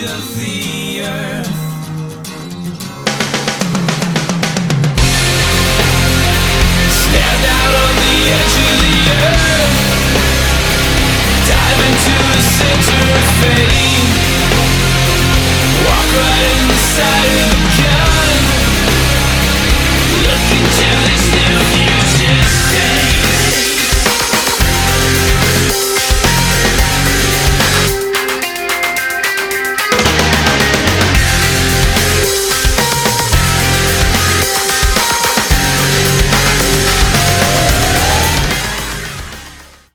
edge of the earth. Stand out on the edge of the earth. Dive into the center of fate. Walk right inside